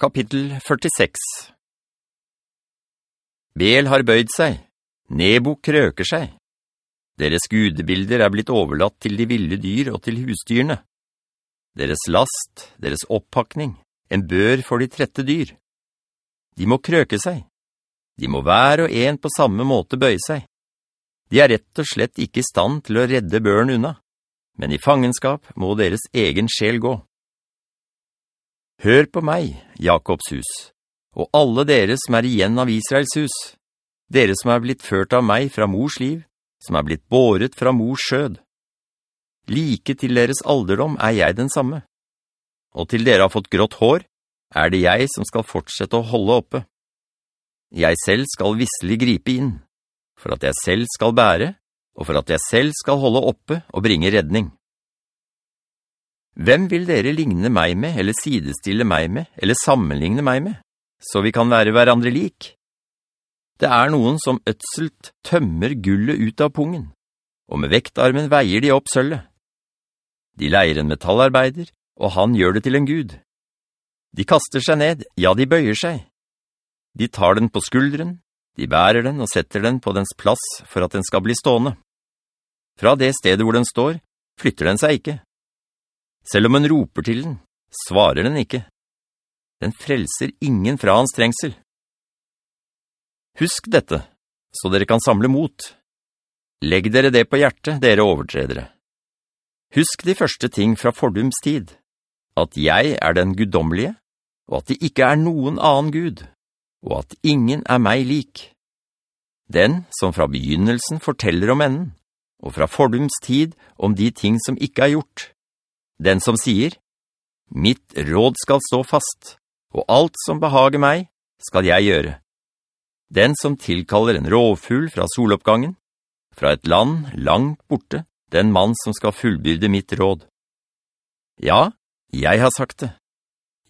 Kapittel 46 Bel har bøyd seg, Nebo krøker seg. Deres gudebilder er blitt overlatt til de ville dyr og til husdyrene. Deres last, deres opppakning, en bør for de trette dyr. De må krøke seg. De må hver og en på samme måte bøye seg. De er rett og slett ikke i stand til å redde børen unna, men i fangenskap må deres egen sjel gå. Hør på meg, Jakobs hus, og alle dere som er igjen av Israels hus, dere som er blitt ført av meg fra mors liv, som er blitt båret fra mors skjød. Like til deres alderdom er jeg den samme. Og til dere har fått grått hår, er det jeg som skal fortsette å holde oppe. Jeg selv skal visselig gripe inn, for at jeg selv skal bære, og for at jeg selv skal holde oppe og bringe redning. Hvem vil dere ligne meg med, eller sidestille meg med, eller sammenligne meg med, så vi kan være hverandre lik? Det er noen som ødselt tømmer gullet ut av pungen, og med vektarmen veier de opp sølvet. De leier en metallarbeider, og han gjør det til en gud. De kaster seg ned, ja, de bøyer seg. De tar den på skulderen, de bærer den og setter den på dens plass for at den skal bli stående. Fra det stedet hvor den står, flytter den seg ikke. Selv om en roper til den, svarer den ikke. Den frelser ingen fra hans trengsel. Husk dette, så dere kan samle mot. Legg dere det på hjertet, dere overtredere. Husk de første ting fra fordums tid, at jeg er den guddommelige, og at det ikke er noen annen Gud, og at ingen er meg lik. Den som fra begynnelsen forteller om enden, og fra fordums tid om de ting som ikke er gjort, den som sier, «Mitt råd skal stå fast, og alt som behager meg, skal jeg gjøre.» Den som tilkaller en rovfugl fra soloppgangen, fra et land langt borte, den mann som skal fullbyrde mitt råd. Ja, jeg har sagt det.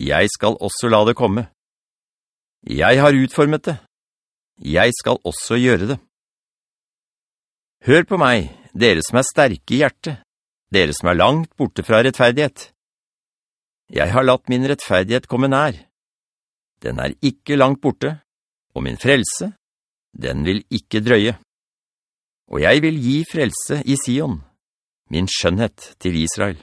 Jeg skal også la det komme. Jeg har utformet det. Jeg skal også gjøre det. Hør på meg, dere som er sterke i hjertet, dere som er langt borte fra rettferdighet. Jeg har latt min rettferdighet komme nær. Den er ikke langt borte, og min frelse, den vil ikke drøye. Og jeg vil gi frelse i Sion, min skjønnhet til Israel.